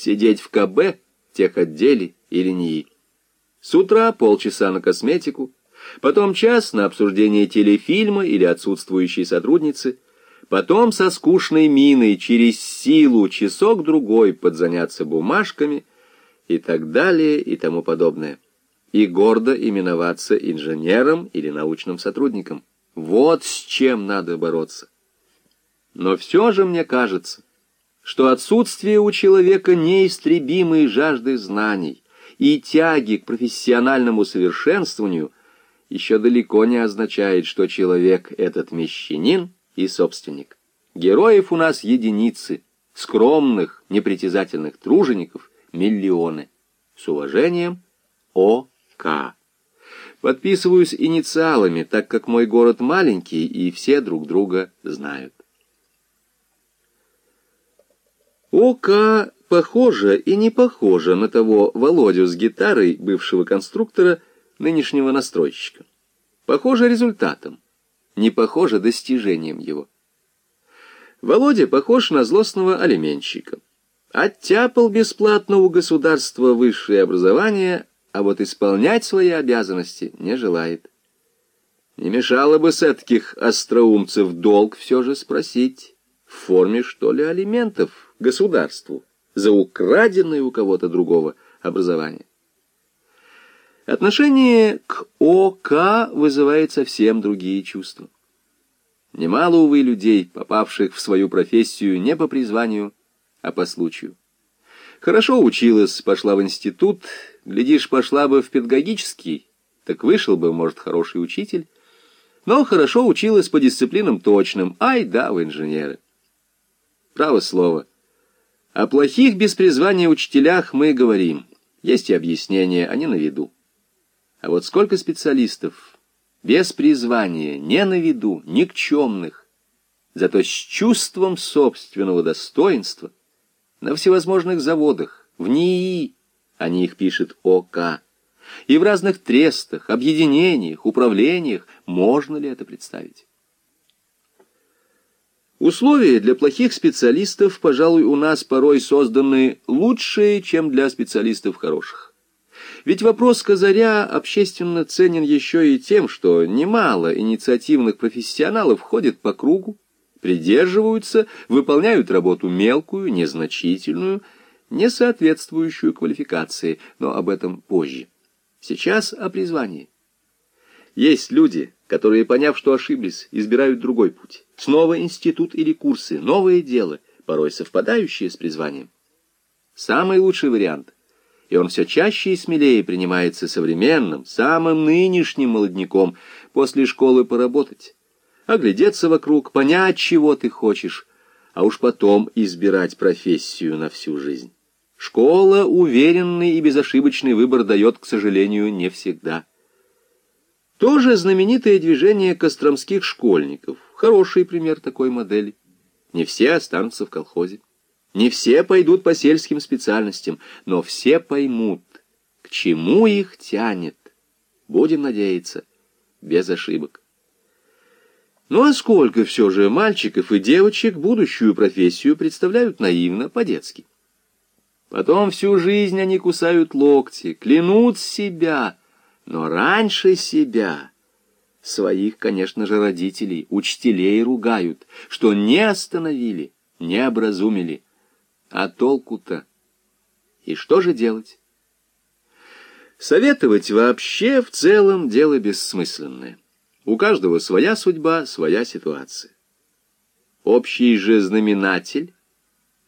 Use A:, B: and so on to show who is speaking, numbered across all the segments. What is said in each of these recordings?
A: сидеть в КБ, техотделе или НИИ. С утра полчаса на косметику, потом час на обсуждение телефильма или отсутствующей сотрудницы, потом со скучной миной через силу часок-другой подзаняться бумажками и так далее и тому подобное. И гордо именоваться инженером или научным сотрудником. Вот с чем надо бороться. Но все же мне кажется, что отсутствие у человека неистребимой жажды знаний и тяги к профессиональному совершенствованию еще далеко не означает, что человек этот мещанин и собственник. Героев у нас единицы, скромных, непритязательных тружеников миллионы. С уважением, О.К. Подписываюсь инициалами, так как мой город маленький, и все друг друга знают. ОК похоже и не похоже на того Володю с гитарой, бывшего конструктора, нынешнего настройщика. Похоже результатом, не похоже достижением его. Володя похож на злостного алименщика. Оттяпал бесплатно у государства высшее образование, а вот исполнять свои обязанности не желает. Не мешало бы с таких остроумцев долг все же спросить, в форме, что ли, алиментов, государству за украденное у кого-то другого образование. Отношение к ОК вызывает совсем другие чувства. Немало, увы, людей, попавших в свою профессию не по призванию, а по случаю. Хорошо училась, пошла в институт, глядишь, пошла бы в педагогический, так вышел бы, может, хороший учитель, но хорошо училась по дисциплинам точным, ай да, в инженеры. Право слово, о плохих без призвания учителях мы говорим. Есть и объяснения, они на виду. А вот сколько специалистов без призвания, не на виду, никчемных, зато с чувством собственного достоинства на всевозможных заводах, в НИИ, они их пишут ОК, и в разных трестах, объединениях, управлениях, можно ли это представить? Условия для плохих специалистов, пожалуй, у нас порой созданы лучшие, чем для специалистов хороших. Ведь вопрос Козаря общественно ценен еще и тем, что немало инициативных профессионалов ходят по кругу, придерживаются, выполняют работу мелкую, незначительную, не соответствующую квалификации, но об этом позже. Сейчас о призвании. Есть люди, которые, поняв, что ошиблись, избирают другой путь. Снова институт или курсы, новое дело, порой совпадающее с призванием. Самый лучший вариант, и он все чаще и смелее принимается современным, самым нынешним молодняком после школы поработать, оглядеться вокруг, понять, чего ты хочешь, а уж потом избирать профессию на всю жизнь. Школа уверенный и безошибочный выбор дает, к сожалению, не всегда. Тоже знаменитое движение костромских школьников. Хороший пример такой модели. Не все останутся в колхозе. Не все пойдут по сельским специальностям, но все поймут, к чему их тянет. Будем надеяться, без ошибок. Ну а сколько все же мальчиков и девочек будущую профессию представляют наивно, по-детски. Потом всю жизнь они кусают локти, клянут себя — но раньше себя своих, конечно же, родителей, учителей ругают, что не остановили, не образумили. А толку-то? И что же делать? Советовать вообще в целом дело бессмысленное. У каждого своя судьба, своя ситуация. Общий же знаменатель,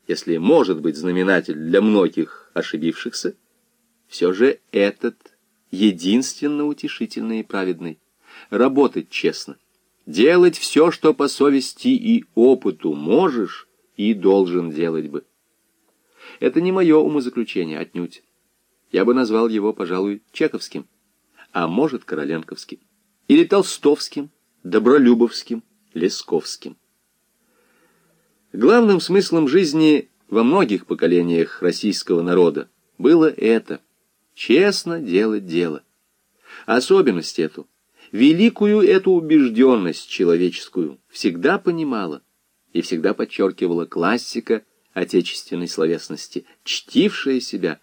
A: если может быть знаменатель для многих ошибившихся, все же этот единственно утешительный и праведный. Работать честно. Делать все, что по совести и опыту можешь и должен делать бы. Это не мое умозаключение отнюдь. Я бы назвал его, пожалуй, чековским, а может, короленковским, или толстовским, добролюбовским, лесковским. Главным смыслом жизни во многих поколениях российского народа было это – честно делать дело. Особенность эту, великую эту убежденность человеческую всегда понимала и всегда подчеркивала классика отечественной словесности, чтившая себя